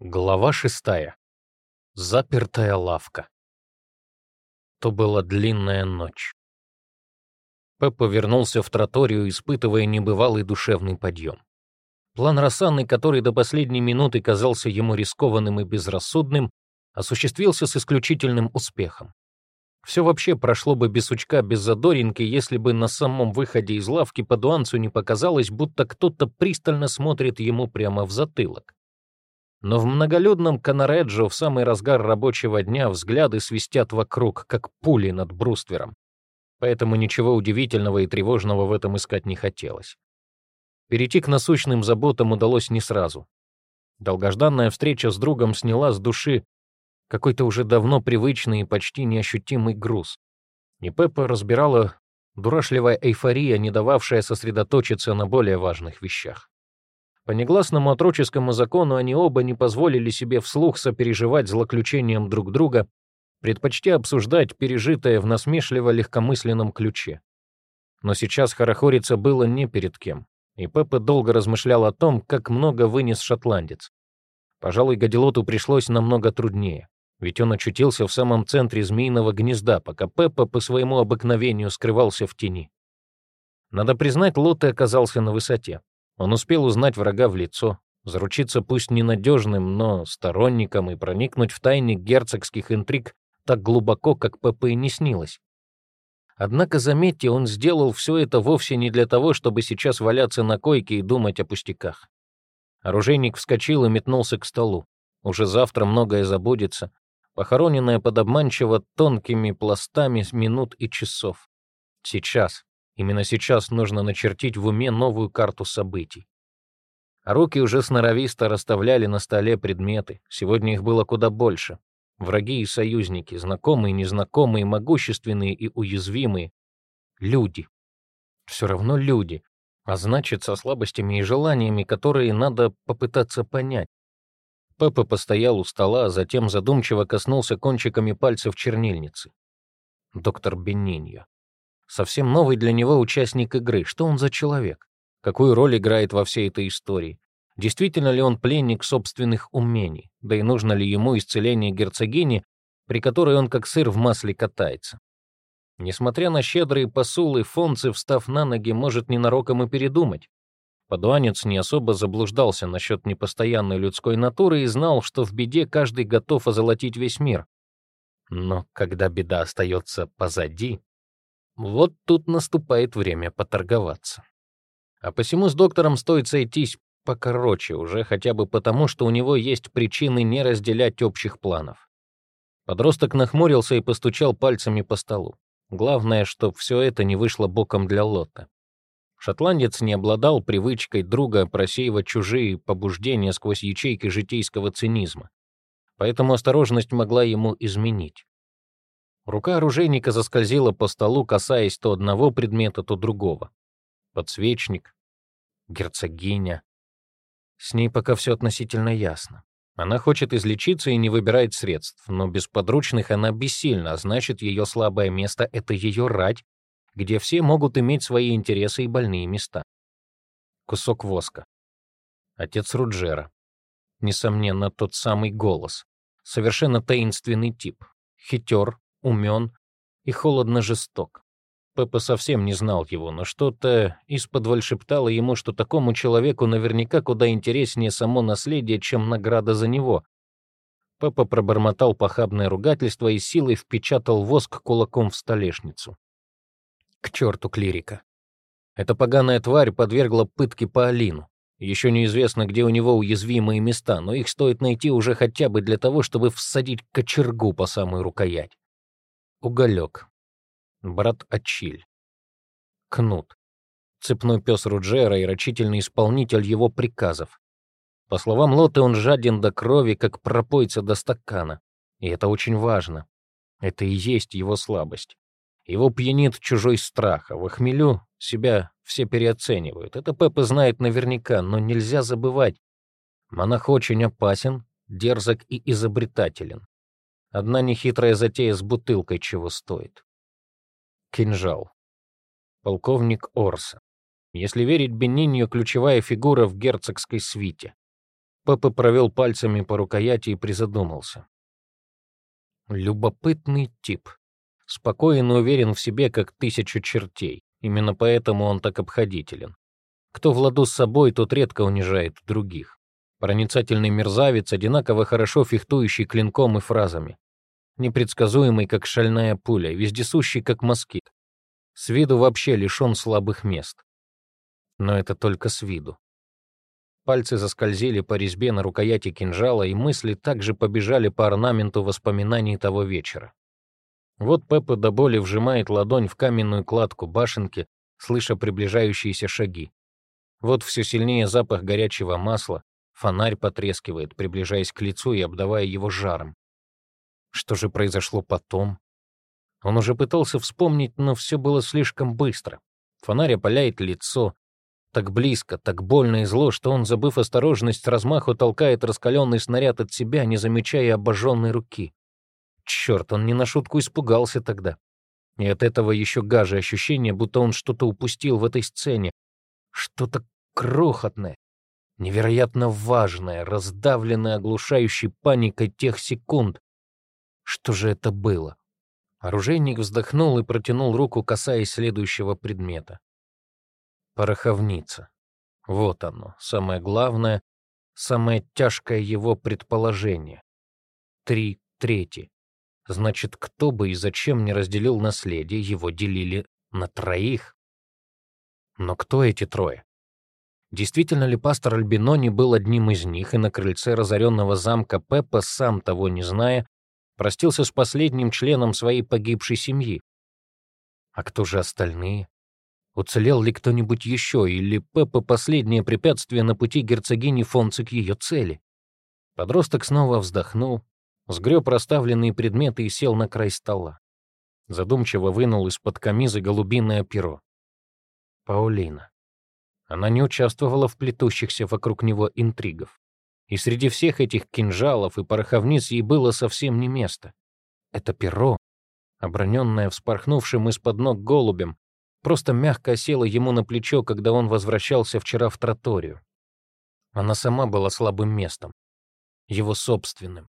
Глава шестая. Запертая лавка. То была длинная ночь. Пеппа вернулся в троторию, испытывая небывалый душевный подъем. План Рассанны, который до последней минуты казался ему рискованным и безрассудным, осуществился с исключительным успехом. Все вообще прошло бы без сучка, без задоринки, если бы на самом выходе из лавки по дуанцу не показалось, будто кто-то пристально смотрит ему прямо в затылок. Но в многолюдном Канареджо в самый разгар рабочего дня взгляды свистят вокруг, как пули над бруствером. Поэтому ничего удивительного и тревожного в этом искать не хотелось. Перейти к насущным заботам удалось не сразу. Долгожданная встреча с другом сняла с души какой-то уже давно привычный и почти неощутимый груз. И Пеппа разбирала дурашливая эйфория, не дававшая сосредоточиться на более важных вещах. По негласному отроческому закону они оба не позволили себе вслух сопереживать злоключением друг друга, предпочтя обсуждать пережитое в насмешливо-легкомысленном ключе. Но сейчас хорохориться было не перед кем, и Пеппа долго размышлял о том, как много вынес шотландец. Пожалуй, Гадилоту пришлось намного труднее, ведь он очутился в самом центре змеиного гнезда, пока Пеппа по своему обыкновению скрывался в тени. Надо признать, Лотте оказался на высоте. Он успел узнать врага в лицо, заручиться пусть ненадежным, но сторонником и проникнуть в тайник герцогских интриг так глубоко, как ПП и не снилось. Однако, заметьте, он сделал все это вовсе не для того, чтобы сейчас валяться на койке и думать о пустяках. Оружейник вскочил и метнулся к столу. Уже завтра многое забудется, похороненное под обманчиво тонкими пластами минут и часов. Сейчас, Именно сейчас нужно начертить в уме новую карту событий. Руки уже сноровисто расставляли на столе предметы. Сегодня их было куда больше. Враги и союзники, знакомые и незнакомые, могущественные и уязвимые. Люди. Все равно люди. А значит, со слабостями и желаниями, которые надо попытаться понять. Пеппа постоял у стола, а затем задумчиво коснулся кончиками пальцев чернильницы. Доктор Бениньо. Совсем новый для него участник игры. Что он за человек? Какую роль играет во всей этой истории? Действительно ли он пленник собственных умений? Да и нужно ли ему исцеление герцогини, при которой он как сыр в масле катается? Несмотря на щедрые посулы, Фонци, встав на ноги, может ненароком и передумать. Подуанец не особо заблуждался насчет непостоянной людской натуры и знал, что в беде каждый готов озолотить весь мир. Но когда беда остается позади, вот тут наступает время поторговаться. А посему с доктором стоит сойтись покороче уже, хотя бы потому, что у него есть причины не разделять общих планов. Подросток нахмурился и постучал пальцами по столу. Главное, чтобы все это не вышло боком для Лотта. Шотландец не обладал привычкой друга просеивать чужие побуждения сквозь ячейки житейского цинизма. Поэтому осторожность могла ему изменить. Рука оружейника заскользила по столу, касаясь то одного предмета, то другого. Подсвечник, герцогиня. С ней пока все относительно ясно. Она хочет излечиться и не выбирает средств, но без подручных она бессильна, а значит, ее слабое место — это ее рать, где все могут иметь свои интересы и больные места. Кусок воска. Отец Руджера. Несомненно, тот самый голос. Совершенно таинственный тип. Хитер, умен и холодно жесток. Пеппа совсем не знал его, но что-то из-под шептало ему, что такому человеку наверняка куда интереснее само наследие, чем награда за него. Пеппа пробормотал похабное ругательство и силой впечатал воск кулаком в столешницу. К черту клирика. Эта поганая тварь подвергла пытке по Алину. Еще неизвестно, где у него уязвимые места, но их стоит найти уже хотя бы для того, чтобы всадить кочергу по самую рукоять. Уголек. Брат Ачиль. Кнут. Цепной пес Руджера и рачительный исполнитель его приказов. По словам Лоты, он жаден до крови, как пропойца до стакана. И это очень важно. Это и есть его слабость. Его пьянит чужой страх, а в хмелю себя все переоценивают. Это Пеппа знает наверняка, но нельзя забывать. Монах очень опасен, дерзок и изобретателен. Одна нехитрая затея с бутылкой чего стоит. Кинжал. Полковник Орса. Если верить Бенинью, ключевая фигура в герцогской свите. Папа провел пальцами по рукояти и призадумался. Любопытный тип. Спокоен и уверен в себе, как тысячу чертей. Именно поэтому он так обходителен. Кто в ладу с собой, тот редко унижает других. Проницательный мерзавец, одинаково хорошо фехтующий клинком и фразами. Непредсказуемый, как шальная пуля, вездесущий, как москит. С виду вообще лишен слабых мест. Но это только с виду. Пальцы заскользили по резьбе на рукояти кинжала, и мысли также побежали по орнаменту воспоминаний того вечера. Вот Пеппа до боли вжимает ладонь в каменную кладку башенки, слыша приближающиеся шаги. Вот все сильнее запах горячего масла, Фонарь потрескивает, приближаясь к лицу и обдавая его жаром. Что же произошло потом? Он уже пытался вспомнить, но все было слишком быстро. Фонарь опаляет лицо. Так близко, так больно и зло, что он, забыв осторожность, размаху толкает раскаленный снаряд от себя, не замечая обожженной руки. Черт, он не на шутку испугался тогда. И от этого еще гаже ощущение, будто он что-то упустил в этой сцене. Что-то крохотное, невероятно важное, раздавленное оглушающей паникой тех секунд. Что же это было? Оружейник вздохнул и протянул руку, касаясь следующего предмета. Пороховница. Вот оно, самое главное, самое тяжкое его предположение. Три трети. Значит, кто бы и зачем не разделил наследие, его делили на троих. Но кто эти трое? Действительно ли пастор Альбинони был одним из них, и на крыльце разоренного замка Пеппа, сам того не зная, простился с последним членом своей погибшей семьи? А кто же остальные? Уцелел ли кто-нибудь еще, или Пеппа последнее препятствие на пути герцогини Фонци к ее цели? Подросток снова вздохнул, сгреб расставленные предметы и сел на край стола. Задумчиво вынул из-под камизы голубиное перо. Паулина. Она не участвовала в плетущихся вокруг него интригов. И среди всех этих кинжалов и пороховниц ей было совсем не место. Это перо, оброненное вспорхнувшим из-под ног голубем, просто мягко осело ему на плечо, когда он возвращался вчера в троторию. Она сама была слабым местом, его собственным,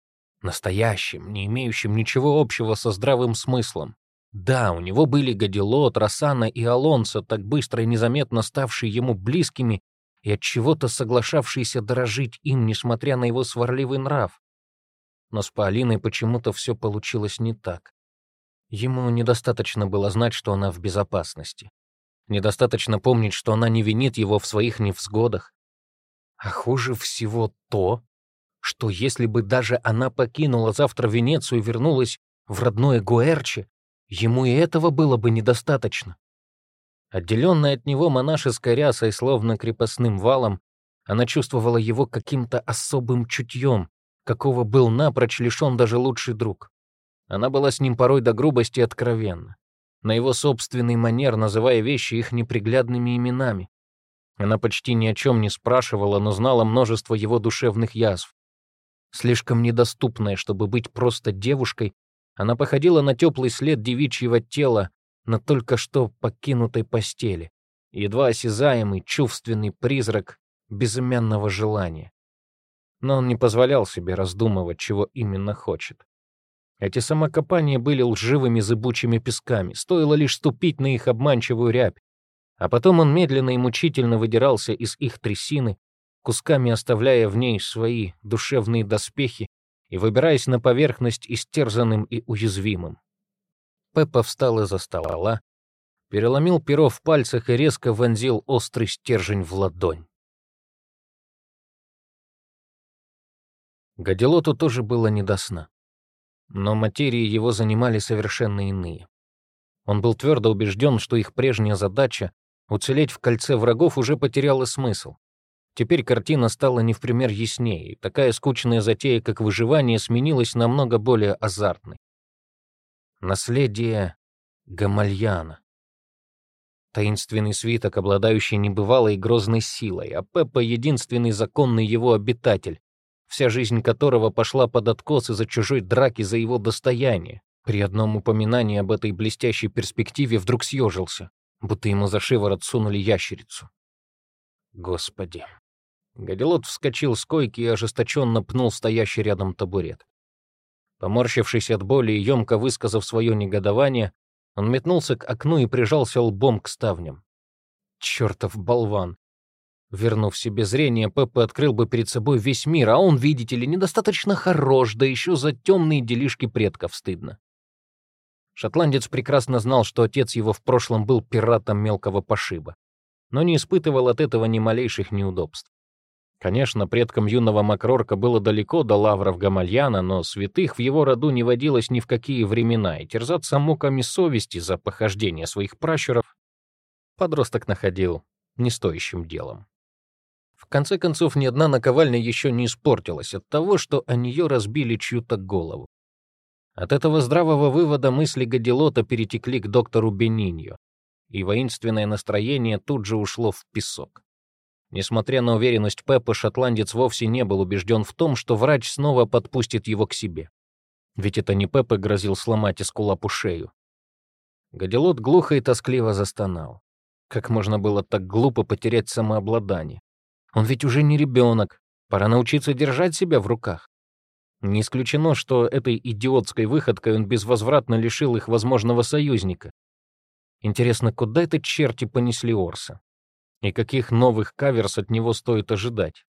настоящим, не имеющим ничего общего со здравым смыслом. Да, у него были Гадилот, Рассана и Алонсо, так быстро и незаметно ставшие ему близкими и от чего-то соглашавшиеся дорожить им, несмотря на его сварливый нрав. Но с Паолиной почему-то все получилось не так. Ему недостаточно было знать, что она в безопасности. Недостаточно помнить, что она не винит его в своих невзгодах. А хуже всего то, что если бы даже она покинула завтра Венецию и вернулась в родное Гуэрчи, Ему и этого было бы недостаточно. Отделенная от него монашеской рясой, словно крепостным валом, она чувствовала его каким-то особым чутьем, какого был напрочь лишен даже лучший друг. Она была с ним порой до грубости откровенна, на его собственный манер называя вещи их неприглядными именами. Она почти ни о чем не спрашивала, но знала множество его душевных язв. Слишком недоступная, чтобы быть просто девушкой, она походила на теплый след девичьего тела на только что покинутой постели, едва осязаемый, чувственный призрак безымянного желания. Но он не позволял себе раздумывать, чего именно хочет. Эти самокопания были лживыми зыбучими песками, стоило лишь ступить на их обманчивую рябь, а потом он медленно и мучительно выдирался из их трясины, кусками оставляя в ней свои душевные доспехи и выбираясь на поверхность истерзанным и уязвимым. Пеппа встал из-за стола, переломил перо в пальцах и резко вонзил острый стержень в ладонь. Гадилоту тоже было не до сна. Но материи его занимали совершенно иные. Он был твердо убежден, что их прежняя задача — уцелеть в кольце врагов уже потеряла смысл. Теперь картина стала не в пример яснее, такая скучная затея, как выживание, сменилась намного более азартной. Наследие Гамальяна. Таинственный свиток, обладающий небывалой и грозной силой, а Пеппа — единственный законный его обитатель, вся жизнь которого пошла под откос из-за чужой драки за его достояние. При одном упоминании об этой блестящей перспективе вдруг съежился, будто ему за шиворот сунули ящерицу. Господи, Гадилот вскочил с койки и ожесточенно пнул стоящий рядом табурет. Поморщившись от боли и емко высказав свое негодование, он метнулся к окну и прижался лбом к ставням. Чертов болван! Вернув себе зрение, Пеппа открыл бы перед собой весь мир, а он, видите ли, недостаточно хорош, да еще за темные делишки предков стыдно. Шотландец прекрасно знал, что отец его в прошлом был пиратом мелкого пошиба, но не испытывал от этого ни малейших неудобств. Конечно, предкам юного Макрорка было далеко до лавров Гамальяна, но святых в его роду не водилось ни в какие времена, и терзаться муками совести за похождение своих пращуров подросток находил не стоящим делом. В конце концов, ни одна наковальня еще не испортилась от того, что о нее разбили чью-то голову. От этого здравого вывода мысли Гадилота перетекли к доктору Бениньо, и воинственное настроение тут же ушло в песок. Несмотря на уверенность Пеппа, шотландец вовсе не был убежден в том, что врач снова подпустит его к себе. Ведь это не Пеппа грозил сломать эскулапу шею. Гадилот глухо и тоскливо застонал. Как можно было так глупо потерять самообладание? Он ведь уже не ребенок. Пора научиться держать себя в руках. Не исключено, что этой идиотской выходкой он безвозвратно лишил их возможного союзника. Интересно, куда это черти понесли Орса? И каких новых каверс от него стоит ожидать.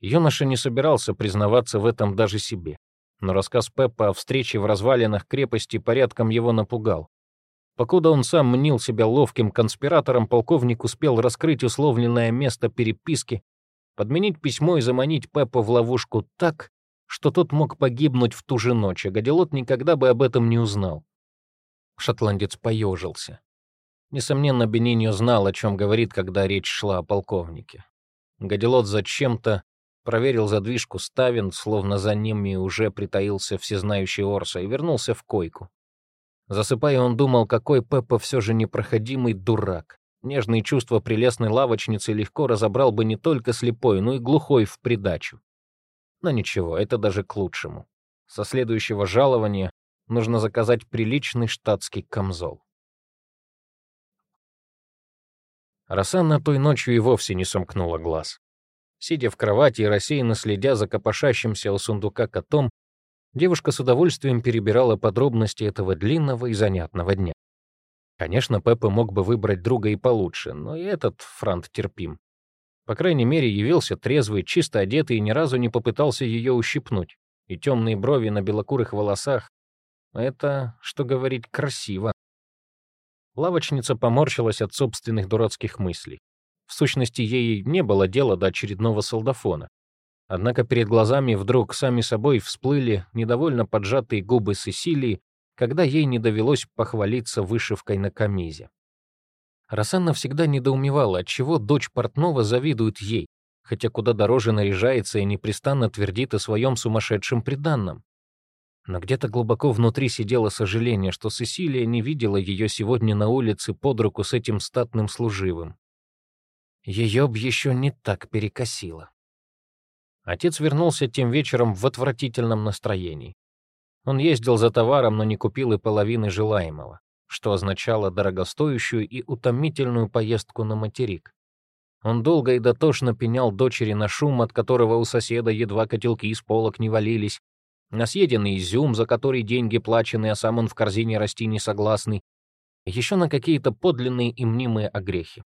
Юноша не собирался признаваться в этом даже себе, но рассказ Пеппа о встрече в развалинах крепости порядком его напугал. Покуда он сам мнил себя ловким конспиратором, полковник успел раскрыть условленное место переписки, подменить письмо и заманить Пеппа в ловушку так, что тот мог погибнуть в ту же ночь, а Гадилот никогда бы об этом не узнал. Шотландец поежился. Несомненно, Бениньо знал, о чем говорит, когда речь шла о полковнике. Гадилот зачем-то проверил задвижку ставен, словно за ними уже притаился всезнающий Орса, и вернулся в койку. Засыпая, он думал, какой Пеппа все же непроходимый дурак. Нежные чувства прелестной лавочницы легко разобрал бы не только слепой, но и глухой в придачу. Но ничего, это даже к лучшему. Со следующего жалования нужно заказать приличный штатский камзол. Росанна той ночью и вовсе не сомкнула глаз. Сидя в кровати и рассеянно следя за копошащимся у сундука котом, девушка с удовольствием перебирала подробности этого длинного и занятного дня. Конечно, Пеппа мог бы выбрать друга и получше, но и этот франт терпим. По крайней мере, явился трезвый, чисто одетый и ни разу не попытался ее ущипнуть. И темные брови на белокурых волосах — это, что говорить, красиво. Лавочница поморщилась от собственных дурацких мыслей. В сущности, ей не было дела до очередного солдафона. Однако перед глазами вдруг сами собой всплыли недовольно поджатые губы Сесилии, когда ей не довелось похвалиться вышивкой на камизе. Рассанна всегда недоумевала, отчего дочь портного завидует ей, хотя куда дороже наряжается и непрестанно твердит о своем сумасшедшем приданном. Но где-то глубоко внутри сидело сожаление, что Сесилия не видела ее сегодня на улице под руку с этим статным служивым. Ее б еще не так перекосило. Отец вернулся тем вечером в отвратительном настроении. Он ездил за товаром, но не купил и половины желаемого, что означало дорогостоящую и утомительную поездку на материк. Он долго и дотошно пенял дочери на шум, от которого у соседа едва котелки из полок не валились, на съеденный изюм, за который деньги плачены, а сам он в корзине расти не согласный, еще на какие-то подлинные и мнимые огрехи.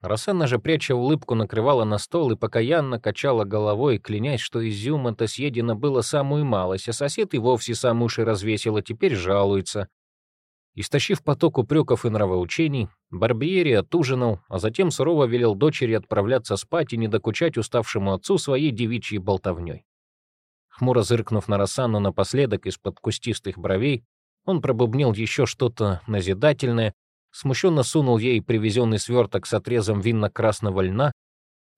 Рассена же, пряча улыбку, накрывала на стол и покаянно качала головой, клянясь, что изюма-то съедено было самую малость, а сосед и вовсе сам уши развесил, а теперь жалуется. Истощив поток упреков и нравоучений, Барбьери отужинал, а затем сурово велел дочери отправляться спать и не докучать уставшему отцу своей девичьей болтовней. Хмуро зыркнув на Рассану напоследок из-под кустистых бровей, он пробубнил еще что-то назидательное, смущенно сунул ей привезенный сверток с отрезом винно-красного льна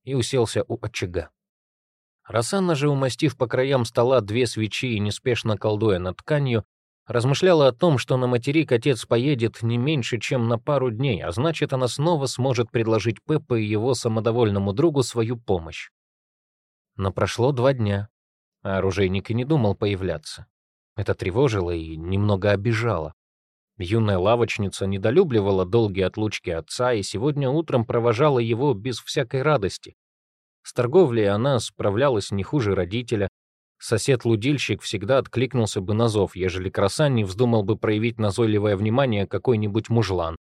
и уселся у очага. Рассанна же, умастив по краям стола две свечи и неспешно колдуя над тканью, размышляла о том, что на материк отец поедет не меньше, чем на пару дней, а значит, она снова сможет предложить Пеппа и его самодовольному другу свою помощь. Но прошло два дня, а оружейник и не думал появляться. Это тревожило и немного обижало. Юная лавочница недолюбливала долгие отлучки отца и сегодня утром провожала его без всякой радости. С торговлей она справлялась не хуже родителя. Сосед-лудильщик всегда откликнулся бы на зов, ежели Красан не вздумал бы проявить назойливое внимание какой-нибудь мужлан.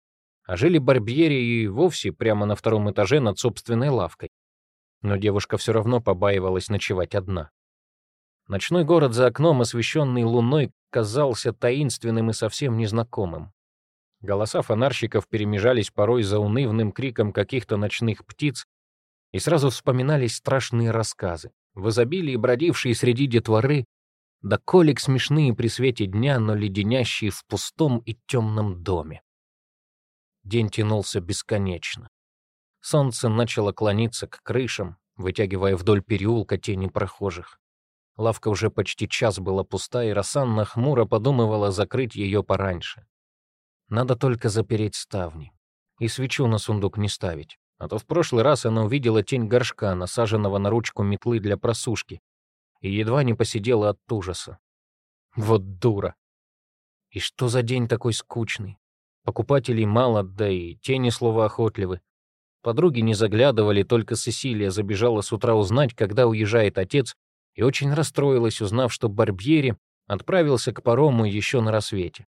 А жили Барбьери и вовсе прямо на втором этаже над собственной лавкой. Но девушка все равно побаивалась ночевать одна. Ночной город за окном, освещенный луной, казался таинственным и совсем незнакомым. Голоса фонарщиков перемежались порой за унывным криком каких-то ночных птиц, и сразу вспоминались страшные рассказы, в изобилии бродившие среди детворы, да колик смешные при свете дня, но леденящие в пустом и темном доме. День тянулся бесконечно. Солнце начало клониться к крышам, вытягивая вдоль переулка тени прохожих. Лавка уже почти час была пуста, и Рассанна хмуро подумывала закрыть ее пораньше. Надо только запереть ставни. И свечу на сундук не ставить. А то в прошлый раз она увидела тень горшка, насаженного на ручку метлы для просушки, и едва не посидела от ужаса. Вот дура. И что за день такой скучный? Покупателей мало, да и тени слова охотливы. Подруги не заглядывали, только Сесилия забежала с утра узнать, когда уезжает отец, и очень расстроилась, узнав, что Барбьери отправился к парому еще на рассвете.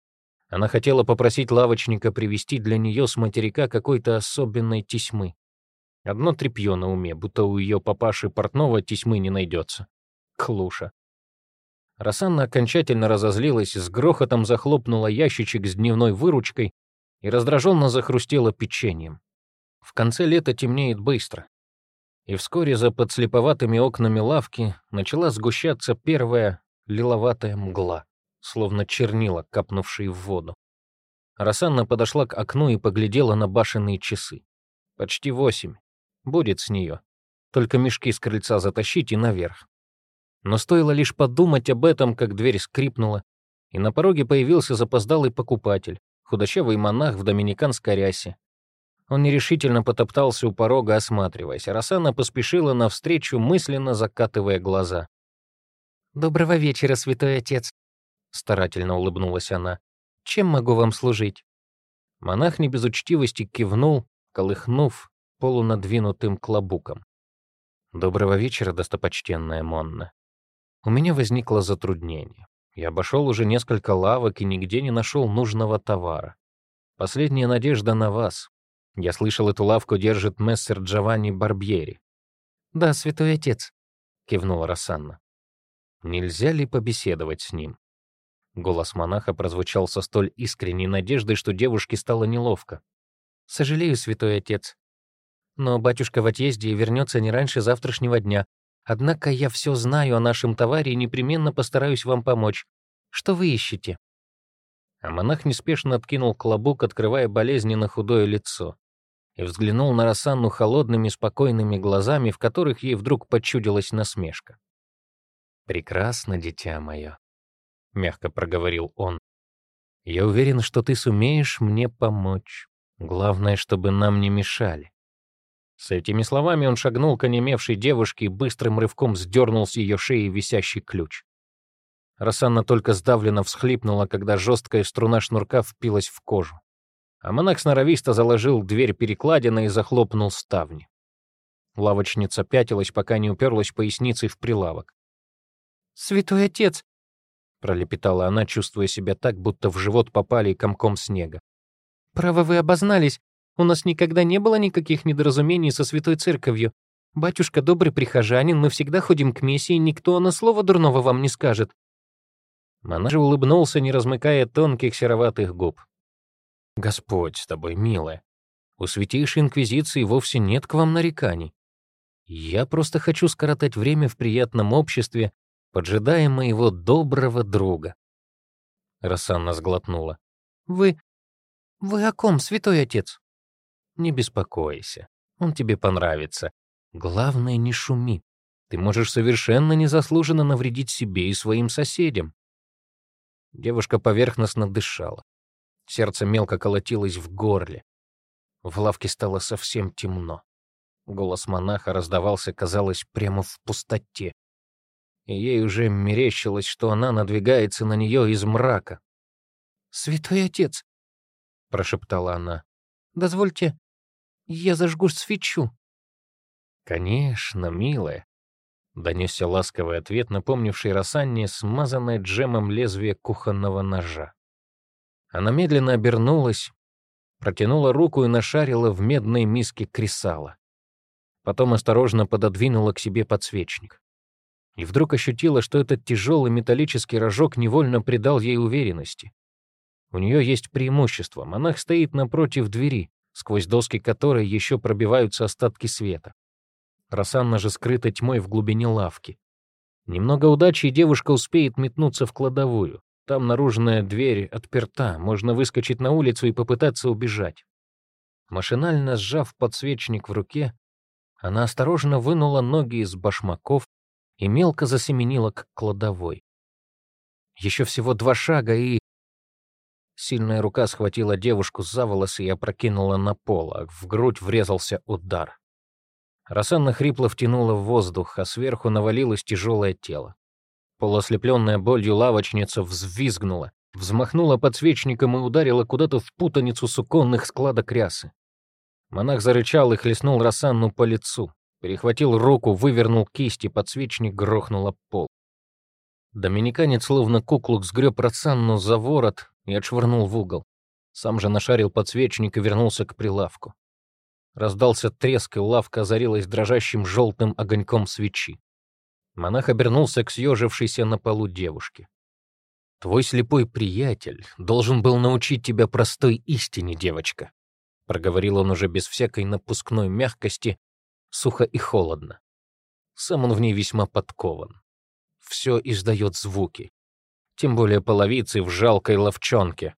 Она хотела попросить лавочника привезти для нее с материка какой-то особенной тесьмы. Одно тряпье на уме, будто у ее папаши портного тесьмы не найдется. Клуша. Рассанна окончательно разозлилась, с грохотом захлопнула ящичек с дневной выручкой и раздраженно захрустела печеньем. В конце лета темнеет быстро и вскоре за подслеповатыми окнами лавки начала сгущаться первая лиловатая мгла, словно чернила, капнувшие в воду. Рассанна подошла к окну и поглядела на башенные часы. Почти восемь. Будет с нее. Только мешки с крыльца затащить и наверх. Но стоило лишь подумать об этом, как дверь скрипнула, и на пороге появился запоздалый покупатель, худощавый монах в доминиканской рясе, он нерешительно потоптался у порога, осматриваясь, а Рассана поспешила навстречу, мысленно закатывая глаза. «Доброго вечера, святой отец», — старательно улыбнулась она. «Чем могу вам служить?» Монах не без учтивости кивнул, колыхнув полунадвинутым клобуком. «Доброго вечера, достопочтенная Монна. У меня возникло затруднение. Я обошел уже несколько лавок и нигде не нашел нужного товара. Последняя надежда на вас. Я слышал, эту лавку держит мессер Джованни Барбьери. «Да, святой отец», — кивнула Рассанна. «Нельзя ли побеседовать с ним?» Голос монаха прозвучал со столь искренней надеждой, что девушке стало неловко. «Сожалею, святой отец. Но батюшка в отъезде и вернется не раньше завтрашнего дня. Однако я все знаю о нашем товаре и непременно постараюсь вам помочь. Что вы ищете?» А монах неспешно откинул клобук, открывая болезненно худое лицо, и взглянул на Рассанну холодными, спокойными глазами, в которых ей вдруг почудилась насмешка. «Прекрасно, дитя мое», — мягко проговорил он. «Я уверен, что ты сумеешь мне помочь. Главное, чтобы нам не мешали». С этими словами он шагнул к онемевшей девушке и быстрым рывком сдернул с ее шеи висящий ключ. Рассанна только сдавленно всхлипнула, когда жесткая струна шнурка впилась в кожу. А монах сноровисто заложил дверь перекладины и захлопнул ставни. Лавочница пятилась, пока не уперлась поясницей в прилавок. «Святой отец!» — пролепетала она, чувствуя себя так, будто в живот попали комком снега. «Право вы обознались. У нас никогда не было никаких недоразумений со святой церковью. Батюшка добрый прихожанин, мы всегда ходим к мессе, и никто на слово дурного вам не скажет. Монах улыбнулся, не размыкая тонких сероватых губ. «Господь с тобой, милая. У Святейшей Инквизиции вовсе нет к вам нареканий. Я просто хочу скоротать время в приятном обществе, поджидая моего доброго друга». Рассанна сглотнула. «Вы... вы о ком, святой отец?» «Не беспокойся, он тебе понравится. Главное, не шуми. Ты можешь совершенно незаслуженно навредить себе и своим соседям. Девушка поверхностно дышала. Сердце мелко колотилось в горле. В лавке стало совсем темно. Голос монаха раздавался, казалось, прямо в пустоте. И ей уже мерещилось, что она надвигается на нее из мрака. «Святой отец!» — прошептала она. «Дозвольте, я зажгу свечу». «Конечно, милая», — донесся ласковый ответ, напомнивший Рассанне смазанное джемом лезвие кухонного ножа. Она медленно обернулась, протянула руку и нашарила в медной миске кресала. Потом осторожно пододвинула к себе подсвечник. И вдруг ощутила, что этот тяжелый металлический рожок невольно придал ей уверенности. У нее есть преимущество. Монах стоит напротив двери, сквозь доски которой еще пробиваются остатки света. Рассанна же скрыта тьмой в глубине лавки. Немного удачи, и девушка успеет метнуться в кладовую. Там наружная дверь отперта, можно выскочить на улицу и попытаться убежать. Машинально сжав подсвечник в руке, она осторожно вынула ноги из башмаков и мелко засеменила к кладовой. Еще всего два шага, и... Сильная рука схватила девушку за волосы и опрокинула на пол, а в грудь врезался удар. Рассанна хрипло втянула в воздух, а сверху навалилось тяжелое тело. Полуослепленная болью лавочница взвизгнула, взмахнула подсвечником и ударила куда-то в путаницу суконных складок рясы. Монах зарычал и хлестнул Рассанну по лицу. Перехватил руку, вывернул кисть, и подсвечник грохнул об пол. Доминиканец словно куклу сгреб Рассанну за ворот и отшвырнул в угол. Сам же нашарил подсвечник и вернулся к прилавку. Раздался треск, и лавка озарилась дрожащим желтым огоньком свечи. Монах обернулся к съежившейся на полу девушке. «Твой слепой приятель должен был научить тебя простой истине, девочка», проговорил он уже без всякой напускной мягкости, сухо и холодно. Сам он в ней весьма подкован. Все издает звуки, тем более половицы в жалкой ловчонке.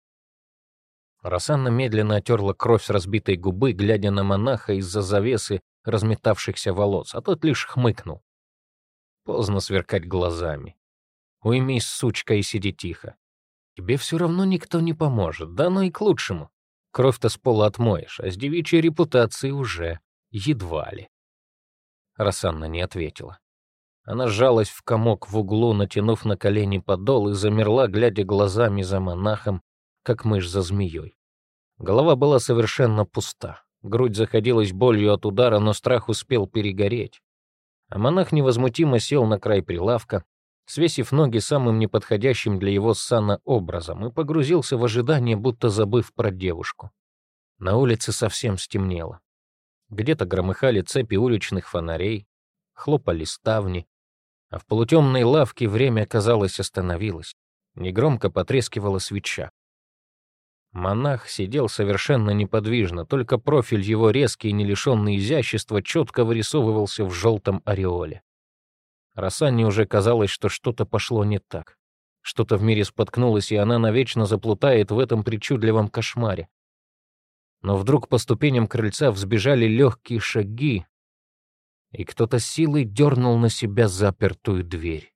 Рассанна медленно отерла кровь с разбитой губы, глядя на монаха из-за завесы разметавшихся волос, а тот лишь хмыкнул. Поздно сверкать глазами. Уймись, сучка, и сиди тихо. Тебе все равно никто не поможет, да ну и к лучшему. Кровь-то с пола отмоешь, а с девичьей репутацией уже едва ли. Рассанна не ответила. Она сжалась в комок в углу, натянув на колени подол, и замерла, глядя глазами за монахом, как мышь за змеей. Голова была совершенно пуста. Грудь заходилась болью от удара, но страх успел перегореть. А монах невозмутимо сел на край прилавка, свесив ноги самым неподходящим для его сана образом, и погрузился в ожидание, будто забыв про девушку. На улице совсем стемнело. Где-то громыхали цепи уличных фонарей, хлопали ставни, а в полутемной лавке время, казалось, остановилось. Негромко потрескивала свеча. Монах сидел совершенно неподвижно, только профиль его резкий и не лишенный изящества четко вырисовывался в желтом ореоле. Рассанне уже казалось, что что-то пошло не так. Что-то в мире споткнулось, и она навечно заплутает в этом причудливом кошмаре. Но вдруг по ступеням крыльца взбежали легкие шаги, и кто-то силой дернул на себя запертую дверь.